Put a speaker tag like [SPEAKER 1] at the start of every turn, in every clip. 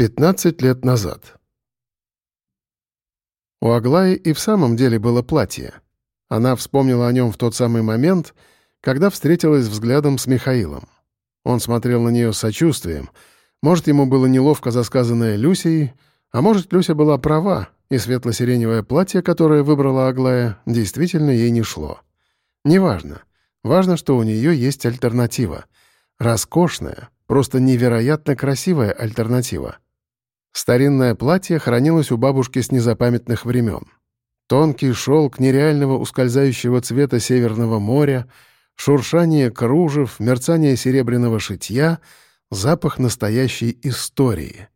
[SPEAKER 1] 15 лет назад. У Аглаи и в самом деле было платье. Она вспомнила о нем в тот самый момент, когда встретилась взглядом с Михаилом. Он смотрел на нее с сочувствием. Может, ему было неловко за сказанное Люсией, а может, Люся была права, и светло-сиреневое платье, которое выбрала Аглая, действительно ей не шло. Неважно. Важно, что у нее есть альтернатива. Роскошная, просто невероятно красивая альтернатива. Старинное платье хранилось у бабушки с незапамятных времен. Тонкий шелк нереального ускользающего цвета Северного моря, шуршание кружев, мерцание серебряного шитья, запах настоящей истории.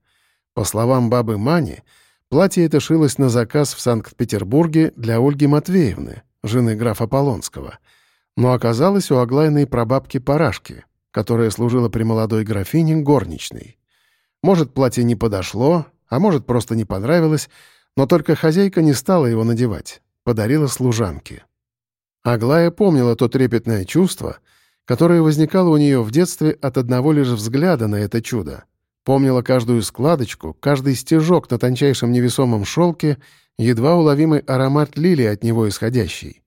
[SPEAKER 1] По словам бабы Мани, платье это шилось на заказ в Санкт-Петербурге для Ольги Матвеевны, жены графа Полонского, но оказалось у Аглайной прабабки Парашки, которая служила при молодой графине горничной. Может, платье не подошло, а может, просто не понравилось, но только хозяйка не стала его надевать, подарила служанке. Аглая помнила то трепетное чувство, которое возникало у нее в детстве от одного лишь взгляда на это чудо. Помнила каждую складочку, каждый стежок на тончайшем невесомом шелке, едва уловимый аромат лилии от него исходящий.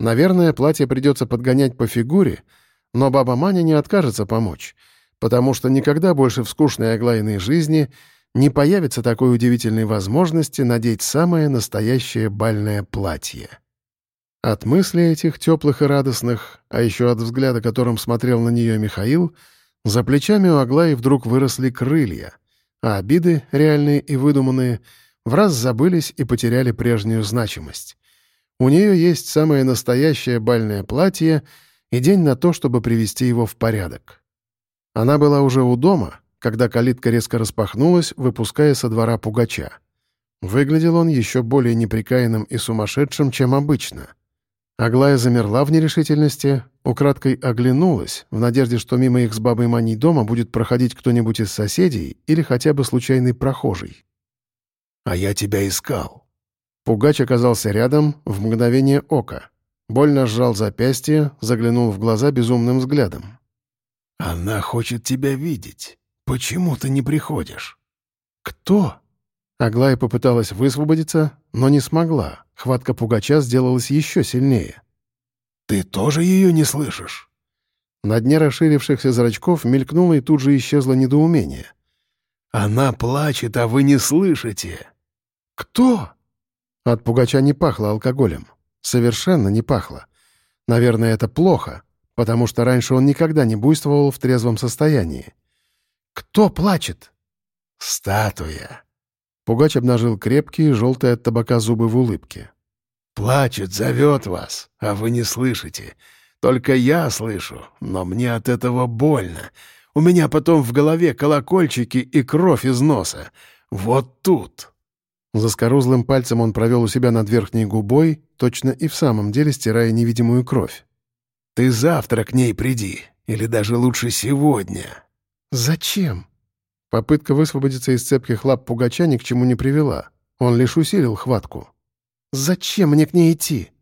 [SPEAKER 1] Наверное, платье придется подгонять по фигуре, но баба Маня не откажется помочь — потому что никогда больше в скучной Аглайной жизни не появится такой удивительной возможности надеть самое настоящее бальное платье. От мыслей этих теплых и радостных, а еще от взгляда, которым смотрел на нее Михаил, за плечами у Аглаи вдруг выросли крылья, а обиды, реальные и выдуманные, в раз забылись и потеряли прежнюю значимость. У нее есть самое настоящее бальное платье и день на то, чтобы привести его в порядок. Она была уже у дома, когда калитка резко распахнулась, выпуская со двора пугача. Выглядел он еще более неприкаянным и сумасшедшим, чем обычно. Аглая замерла в нерешительности, украдкой оглянулась, в надежде, что мимо их с бабой Маней дома будет проходить кто-нибудь из соседей или хотя бы случайный прохожий.
[SPEAKER 2] «А я тебя искал».
[SPEAKER 1] Пугач оказался рядом в мгновение ока. Больно сжал запястье, заглянул в глаза безумным взглядом.
[SPEAKER 2] «Она хочет тебя видеть. Почему ты не приходишь?»
[SPEAKER 1] «Кто?» Аглая попыталась высвободиться, но не смогла. Хватка пугача сделалась еще сильнее.
[SPEAKER 2] «Ты тоже ее не слышишь?»
[SPEAKER 1] На дне расширившихся зрачков мелькнуло и тут же исчезло недоумение.
[SPEAKER 2] «Она плачет, а вы не слышите!»
[SPEAKER 1] «Кто?» От пугача не пахло алкоголем. Совершенно не пахло. Наверное, это плохо потому что раньше он никогда не буйствовал в трезвом состоянии. «Кто плачет?»
[SPEAKER 2] «Статуя».
[SPEAKER 1] Пугач обнажил крепкие, желтые от табака зубы в улыбке.
[SPEAKER 2] «Плачет, зовет вас, а вы не слышите. Только я слышу, но мне от этого больно. У меня потом в голове колокольчики и кровь из носа. Вот тут».
[SPEAKER 1] Заскорузлым пальцем он провел у себя над верхней губой, точно и в самом деле стирая невидимую кровь.
[SPEAKER 2] Ты завтра к ней приди, или даже лучше сегодня».
[SPEAKER 1] «Зачем?» Попытка высвободиться из цепких лап пугача ни к чему не привела. Он лишь усилил хватку. «Зачем мне к ней идти?»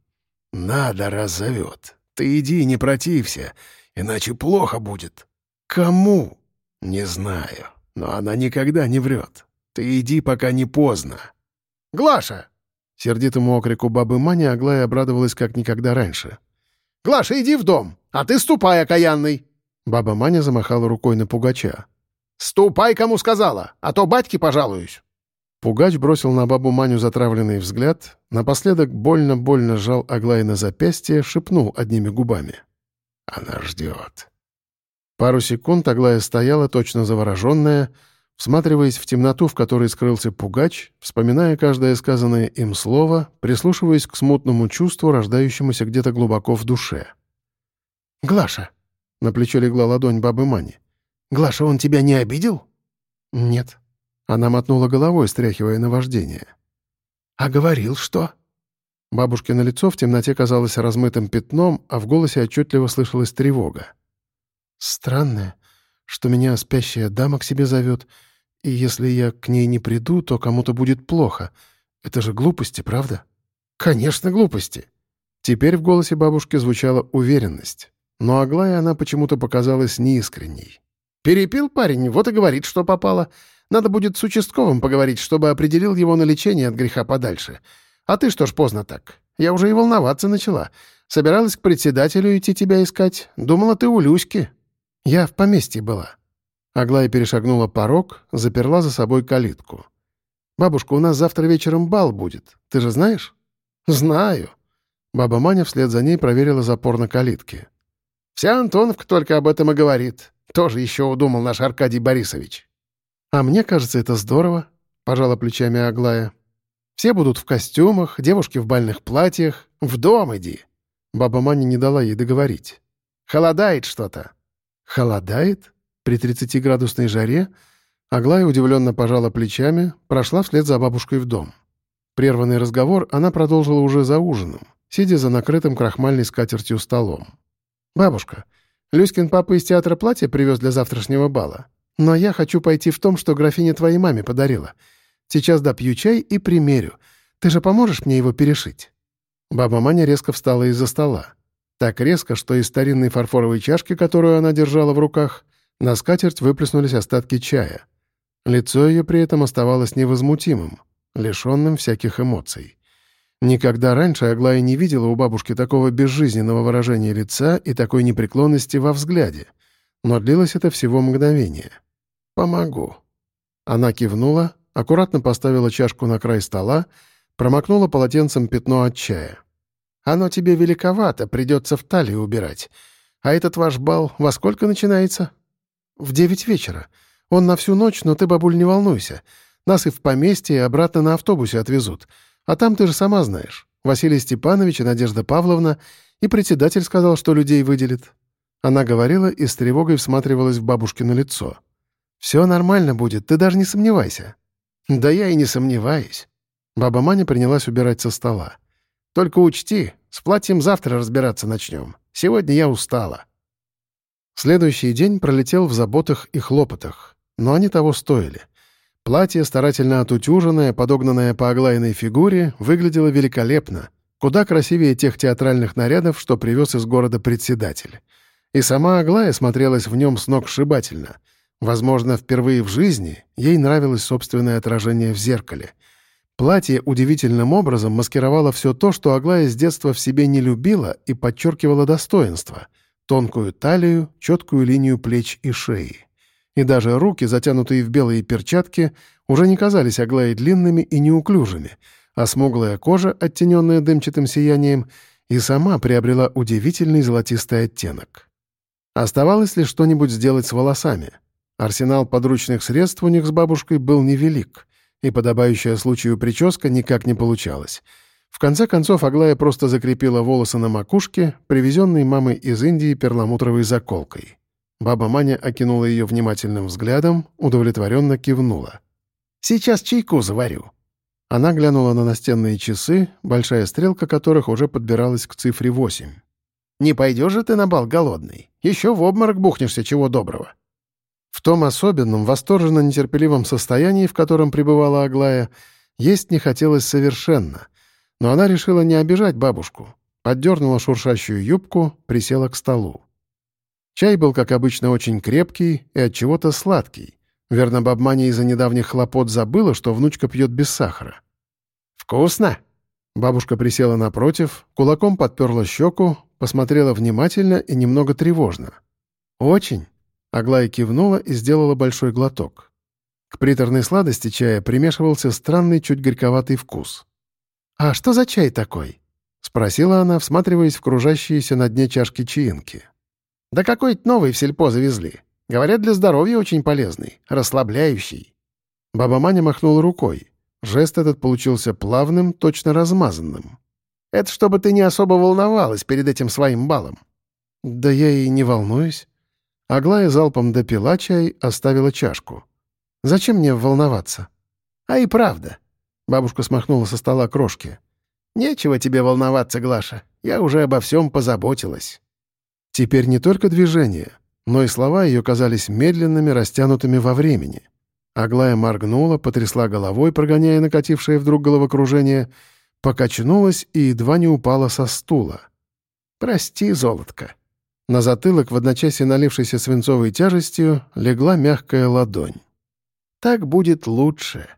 [SPEAKER 2] «Надо, раз зовет. Ты иди, не протився, иначе плохо будет».
[SPEAKER 1] «Кому?»
[SPEAKER 2] «Не знаю, но она никогда не врет. Ты иди, пока не поздно».
[SPEAKER 1] «Глаша!» Сердитому окрику бабы Мани Аглая обрадовалась как никогда раньше. Глаша, иди в дом, а ты ступай, окаянный!» Баба Маня замахала рукой на Пугача. «Ступай, кому сказала, а то батьке пожалуюсь!» Пугач бросил на бабу Маню затравленный взгляд, напоследок больно-больно сжал Аглай на запястье, шепнул одними губами.
[SPEAKER 2] «Она ждет».
[SPEAKER 1] Пару секунд Аглая стояла, точно завороженная, всматриваясь в темноту, в которой скрылся пугач, вспоминая каждое сказанное им слово, прислушиваясь к смутному чувству, рождающемуся где-то глубоко в душе. «Глаша!» — на плечо легла ладонь бабы Мани. «Глаша, он тебя не обидел?» «Нет». Она мотнула головой, стряхивая наваждение. «А говорил, что?» Бабушкино лицо в темноте казалось размытым пятном, а в голосе отчетливо слышалась тревога. «Странное, что меня спящая дама к себе зовет, и если я к ней не приду, то кому-то будет плохо. Это же глупости, правда? Конечно, глупости. Теперь в голосе бабушки звучала уверенность. Но Аглая она почему-то показалась неискренней. «Перепил парень, вот и говорит, что попало. Надо будет с участковым поговорить, чтобы определил его на лечение от греха подальше. А ты что ж поздно так? Я уже и волноваться начала. Собиралась к председателю идти тебя искать. Думала, ты у Люськи. Я в поместье была». Аглая перешагнула порог, заперла за собой калитку. «Бабушка, у нас завтра вечером бал будет. Ты же знаешь?» «Знаю». Баба Маня вслед за ней проверила запор на калитке. «Вся Антоновка только об этом и говорит. Тоже еще удумал наш Аркадий Борисович». «А мне кажется, это здорово», — пожала плечами Аглая. «Все будут в костюмах, девушки в бальных платьях. В дом иди». Баба Маня не дала ей договорить. «Холодает что-то». «Холодает? При 30-градусной жаре?» Аглая удивленно пожала плечами, прошла вслед за бабушкой в дом. Прерванный разговор она продолжила уже за ужином, сидя за накрытым крахмальной скатертью столом. «Бабушка, Люськин папа из театра платье привез для завтрашнего бала. Но я хочу пойти в том, что графиня твоей маме подарила. Сейчас допью чай и примерю. Ты же поможешь мне его перешить?» Баба Маня резко встала из-за стола. Так резко, что из старинной фарфоровой чашки, которую она держала в руках, на скатерть выплеснулись остатки чая — Лицо ее при этом оставалось невозмутимым, лишенным всяких эмоций. Никогда раньше Аглая не видела у бабушки такого безжизненного выражения лица и такой непреклонности во взгляде. Но длилось это всего мгновение. «Помогу». Она кивнула, аккуратно поставила чашку на край стола, промокнула полотенцем пятно от чая. «Оно тебе великовато, придется в талию убирать. А этот ваш бал во сколько начинается?» «В девять вечера. Он на всю ночь, но ты, бабуль, не волнуйся. Нас и в поместье, и обратно на автобусе отвезут. А там ты же сама знаешь. Василий Степанович и Надежда Павловна, и председатель сказал, что людей выделит». Она говорила и с тревогой всматривалась в бабушкино лицо. «Все нормально будет, ты даже не сомневайся». «Да я и не сомневаюсь». Баба Маня принялась убирать со стола. «Только учти, с платьем завтра разбираться начнем. Сегодня я устала». Следующий день пролетел в заботах и хлопотах но они того стоили. Платье, старательно отутюженное, подогнанное по оглайной фигуре, выглядело великолепно, куда красивее тех театральных нарядов, что привез из города председатель. И сама Аглая смотрелась в нем с ног сшибательно. Возможно, впервые в жизни ей нравилось собственное отражение в зеркале. Платье удивительным образом маскировало все то, что Аглая с детства в себе не любила и подчеркивало достоинство — тонкую талию, четкую линию плеч и шеи и даже руки, затянутые в белые перчатки, уже не казались Аглае длинными и неуклюжими, а смуглая кожа, оттененная дымчатым сиянием, и сама приобрела удивительный золотистый оттенок. Оставалось ли что-нибудь сделать с волосами? Арсенал подручных средств у них с бабушкой был невелик, и подобающая случаю прическа никак не получалась. В конце концов Аглая просто закрепила волосы на макушке, привезенной мамой из Индии перламутровой заколкой. Баба Маня окинула ее внимательным взглядом, удовлетворенно кивнула. «Сейчас чайку заварю». Она глянула на настенные часы, большая стрелка которых уже подбиралась к цифре восемь. «Не пойдешь же ты на бал голодный? Еще в обморок бухнешься, чего доброго». В том особенном, восторженно-нетерпеливом состоянии, в котором пребывала Аглая, есть не хотелось совершенно. Но она решила не обижать бабушку. Поддернула шуршащую юбку, присела к столу. Чай был, как обычно, очень крепкий и от чего-то сладкий. Верно, бабманя из-за недавних хлопот забыла, что внучка пьет без сахара. «Вкусно!» Бабушка присела напротив, кулаком подперла щеку, посмотрела внимательно и немного тревожно. «Очень!» Аглая кивнула и сделала большой глоток. К приторной сладости чая примешивался странный, чуть горьковатый вкус. «А что за чай такой?» — спросила она, всматриваясь в кружащиеся на дне чашки чаинки. Да какой-то новый в сельпо завезли. Говорят, для здоровья очень полезный, расслабляющий». Баба Маня махнула рукой. Жест этот получился плавным, точно размазанным. «Это чтобы ты не особо волновалась перед этим своим балом». «Да я и не волнуюсь». Аглая залпом допила чай, оставила чашку. «Зачем мне волноваться?» «А и правда». Бабушка смахнула со стола крошки. «Нечего тебе волноваться, Глаша. Я уже обо всем позаботилась». Теперь не только движение, но и слова ее казались медленными, растянутыми во времени. Аглая моргнула, потрясла головой, прогоняя накатившее вдруг головокружение, покачнулась и едва не упала со стула. «Прости, золотко». На затылок, в одночасье налившейся свинцовой тяжестью, легла мягкая ладонь.
[SPEAKER 2] Так будет лучше.